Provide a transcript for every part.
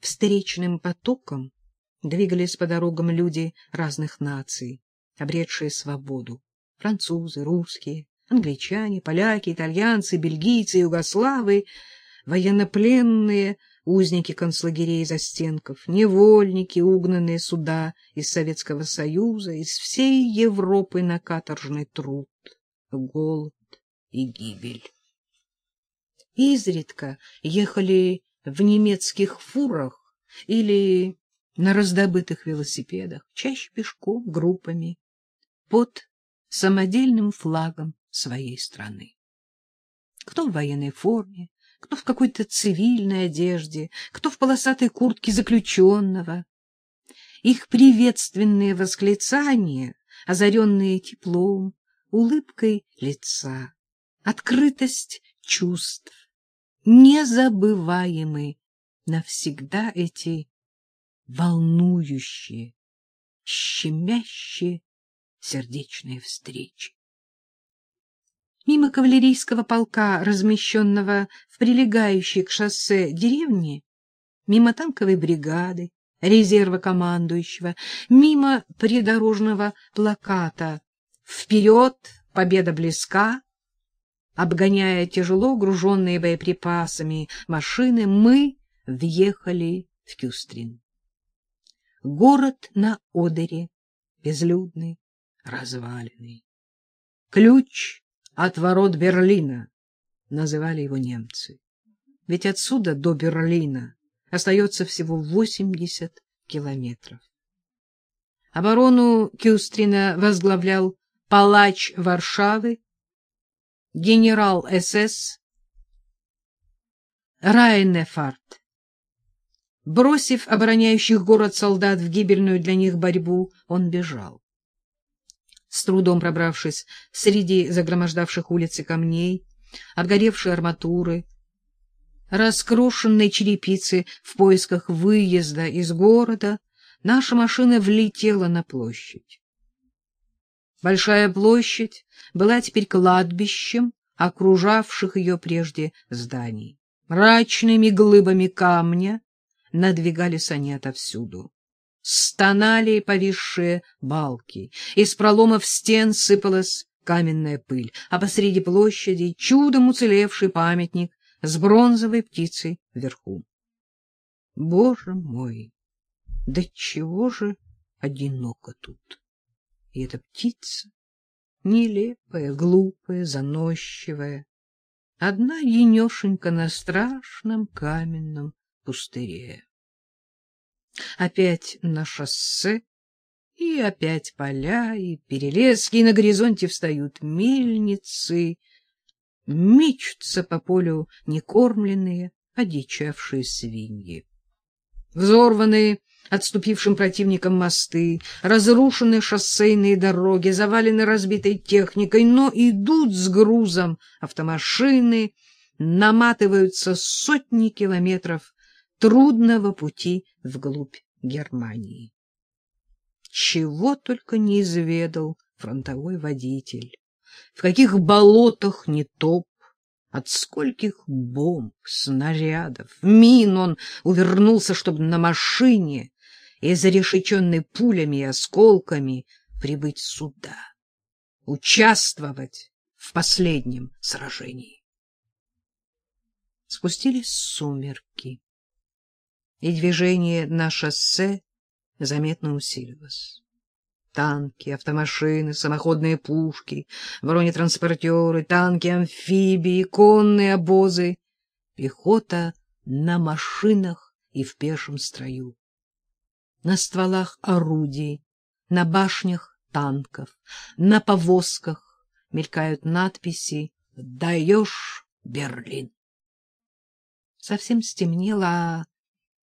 Встречным потоком двигались по дорогам люди разных наций, обретшие свободу. Французы, русские, англичане, поляки, итальянцы, бельгийцы, югославы, военнопленные, узники концлагерей застенков, невольники, угнанные суда из Советского Союза, из всей Европы на каторжный труд, голод и гибель. Изредка ехали в немецких фурах или на раздобытых велосипедах, чаще пешком, группами, под самодельным флагом своей страны. Кто в военной форме, кто в какой-то цивильной одежде, кто в полосатой куртке заключенного. Их приветственные восклицания, озаренные теплом, улыбкой лица, открытость чувств, незабываемы навсегда эти волнующие, щемящие сердечные встречи. Мимо кавалерийского полка, размещенного в прилегающей к шоссе деревне, мимо танковой бригады, резерва командующего, мимо придорожного плаката «Вперед! Победа близка!» Обгоняя тяжело груженные боеприпасами машины, мы въехали в Кюстрин. Город на Одере, безлюдный, разваленный. Ключ от ворот Берлина, называли его немцы. Ведь отсюда до Берлина остается всего 80 километров. Оборону Кюстрина возглавлял палач Варшавы, генерал СС Райнефарт. Бросив обороняющих город солдат в гибельную для них борьбу, он бежал. С трудом пробравшись среди загромождавших улицы камней, обгоревшей арматуры, раскрошенной черепицы в поисках выезда из города, наша машина влетела на площадь. Большая площадь была теперь кладбищем окружавших ее прежде зданий. Мрачными глыбами камня надвигались они отовсюду. Стонали повисшие балки, из проломов стен сыпалась каменная пыль, а посреди площади чудом уцелевший памятник с бронзовой птицей вверху. Боже мой, да чего же одиноко тут! И эта птица, нелепая, глупая, заносчивая, одна енешенька на страшном каменном пустыре. Опять на шоссе, и опять поля, и перелески, и на горизонте встают мельницы, мечутся по полю некормленные, одичавшие свиньи. Взорванные отступившим противникам мосты, разрушены шоссейные дороги, завалены разбитой техникой, но идут с грузом автомашины, наматываются сотни километров трудного пути вглубь Германии. Чего только не изведал фронтовой водитель, в каких болотах не топ, от скольких бомб, снарядов, мин он увернулся, чтобы на машине и зарешеченной пулями и осколками прибыть сюда, участвовать в последнем сражении. Спустились сумерки, и движение на шоссе заметно усилилось. Танки, автомашины, самоходные пушки, бронетранспортеры, танки-амфибии, конные обозы, пехота на машинах и в пешем строю на стволах орудий, на башнях танков, на повозках мелькают надписи «Даешь, Берлин». Совсем стемнело, а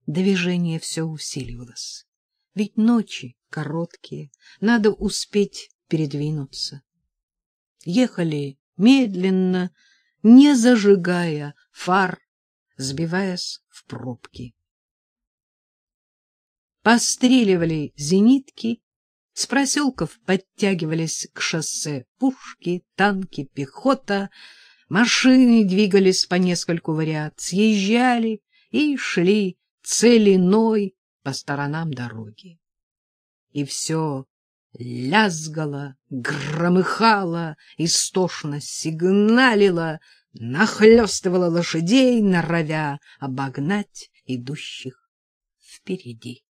движение все усиливалось. Ведь ночи короткие, надо успеть передвинуться. Ехали медленно, не зажигая фар, сбиваясь в пробки постреливали зенитки, с проселков подтягивались к шоссе пушки, танки, пехота, машины двигались по нескольку вариат, съезжали и шли целиной по сторонам дороги. И все лязгало, громыхало, истошно сигналило, нахлёстывало лошадей, норовя обогнать идущих впереди.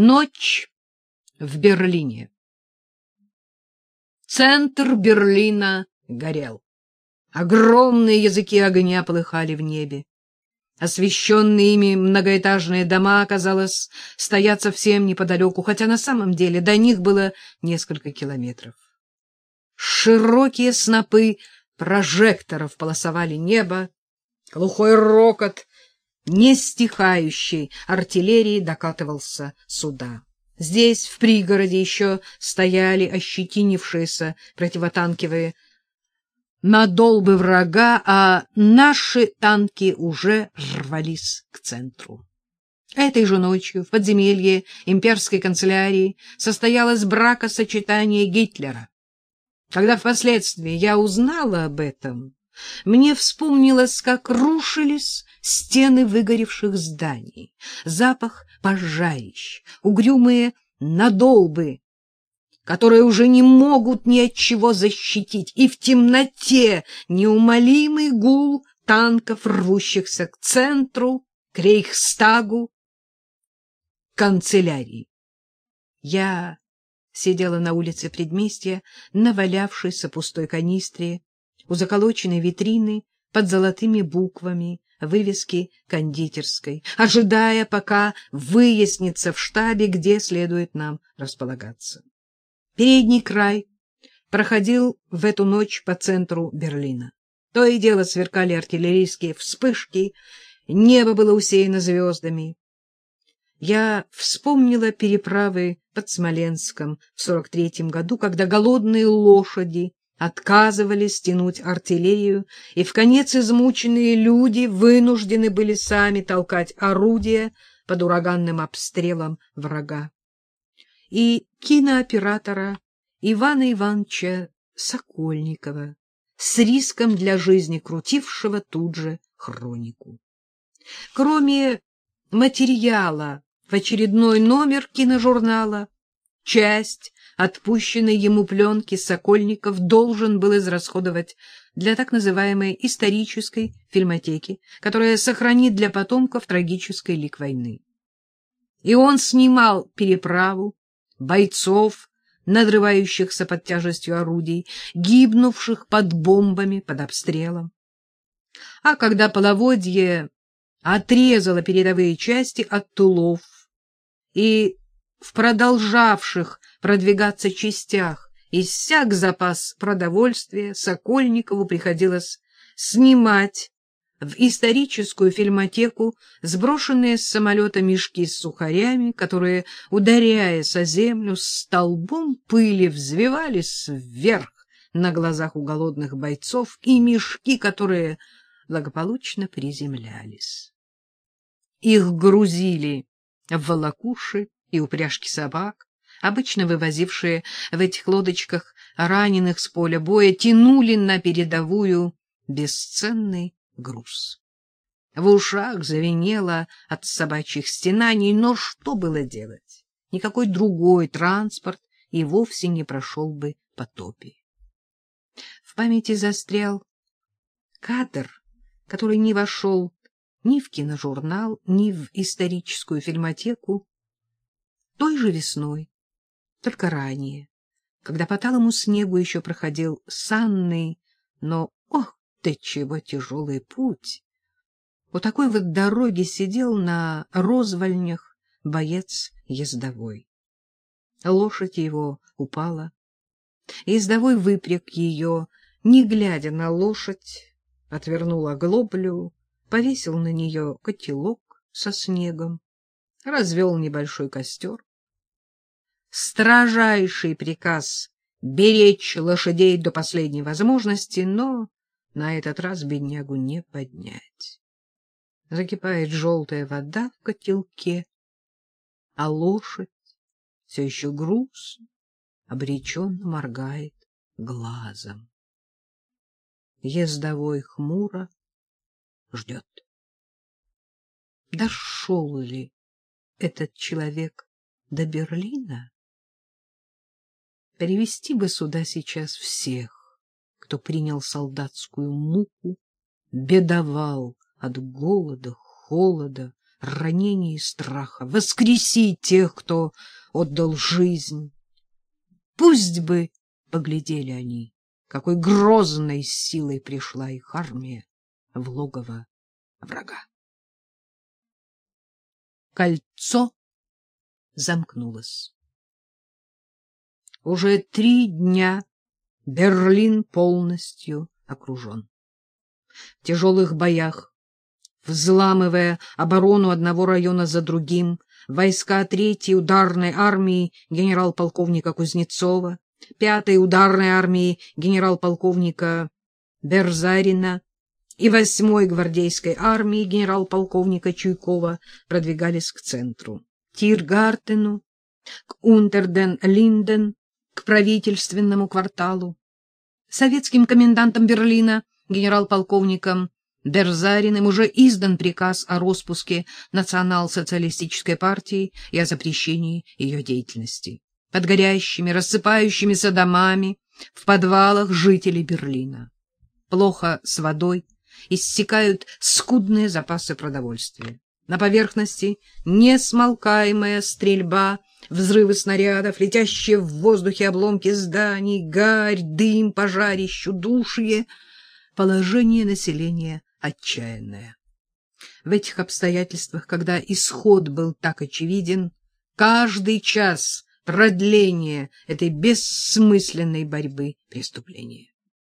Ночь в Берлине. Центр Берлина горел. Огромные языки огня полыхали в небе. Освещенные ими многоэтажные дома, казалось, стоят совсем неподалеку, хотя на самом деле до них было несколько километров. Широкие снопы прожекторов полосовали небо, глухой рокот нестихающей артиллерии докатывался сюда. Здесь, в пригороде, еще стояли ощетинившиеся противотанковые надолбы врага, а наши танки уже рвались к центру. Этой же ночью в подземелье имперской канцелярии состоялось бракосочетание Гитлера. Когда впоследствии я узнала об этом, мне вспомнилось, как рушились стены выгоревших зданий, запах пожарищ, угрюмые надолбы, которые уже не могут ни от чего защитить, и в темноте неумолимый гул танков, рвущихся к центру, к Рейхстагу, канцелярии. Я сидела на улице предместья, навалявшейся пустой канистре, у заколоченной витрины под золотыми буквами вывески кондитерской, ожидая, пока выяснится в штабе, где следует нам располагаться. Передний край проходил в эту ночь по центру Берлина. То и дело сверкали артиллерийские вспышки, небо было усеяно звездами. Я вспомнила переправы под Смоленском в 43-м году, когда голодные лошади отказывались тянуть артиллерию, и в конец измученные люди вынуждены были сами толкать орудия под ураганным обстрелом врага. И кинооператора Ивана Ивановича Сокольникова с риском для жизни крутившего тут же хронику. Кроме материала в очередной номер киножурнала, часть отпущенной ему пленки Сокольников должен был израсходовать для так называемой исторической фильмотеки, которая сохранит для потомков трагический лик войны. И он снимал переправу, бойцов, надрывающихся под тяжестью орудий, гибнувших под бомбами, под обстрелом. А когда половодье отрезало передовые части от тулов и в продолжавших продвигаться частях иссяк запас продовольствия, Сокольникову приходилось снимать в историческую фильмотеку сброшенные с самолета мешки с сухарями, которые, ударяясь о землю, столбом пыли взвивались вверх на глазах у голодных бойцов, и мешки, которые благополучно приземлялись. Их грузили в волокуши и упряжки собак, обычно вывозившие в этих лодочках раненых с поля боя, тянули на передовую бесценный груз. В ушах звенело от собачьих стенаний, но что было делать? Никакой другой транспорт и вовсе не прошел бы по топе. В памяти застрял кадр, который не вошел ни в киножурнал, ни в историческую фильмотеку, той же весной, только ранее, когда по талому снегу еще проходил санный, но, ох ты чего тяжелый путь! У такой вот дороги сидел на розвальнях боец ездовой. Лошадь его упала. Ездовой выпряг ее, не глядя на лошадь, отвернул оглоблю, повесил на нее котелок со снегом, развел небольшой костер, строжайший приказ беречь лошадей до последней возможности, но на этот раз беднягу не поднять. Закипает желтая вода в котелке, а лошадь все еще грустно, обреченно моргает глазом. Ездовой хмуро ждет. Дошел ли этот человек до Берлина? Перевести бы сюда сейчас всех, кто принял солдатскую муку, бедовал от голода, холода, ранений и страха, воскресить тех, кто отдал жизнь. Пусть бы поглядели они, какой грозной силой пришла их армия в логово врага. Кольцо замкнулось. Уже три дня Берлин полностью окружен. В тяжелых боях, взламывая оборону одного района за другим, войска третьей ударной армии генерал-полковника Кузнецова, пятой ударной армии генерал-полковника Берзарина и восьмой гвардейской армии генерал-полковника Чуйкова продвигались к центру, Тиргартену, к Унтерден-Линден, к правительственному кварталу. Советским комендантом Берлина, генерал-полковником Берзариным, уже издан приказ о распуске национал-социалистической партии и о запрещении ее деятельности. Под горящими, рассыпающимися домами, в подвалах жителей Берлина. Плохо с водой, иссякают скудные запасы продовольствия. На поверхности несмолкаемая стрельба, взрывы снарядов, летящие в воздухе обломки зданий, гарь, дым, пожарище, удушье. Положение населения отчаянное. В этих обстоятельствах, когда исход был так очевиден, каждый час продления этой бессмысленной борьбы преступления.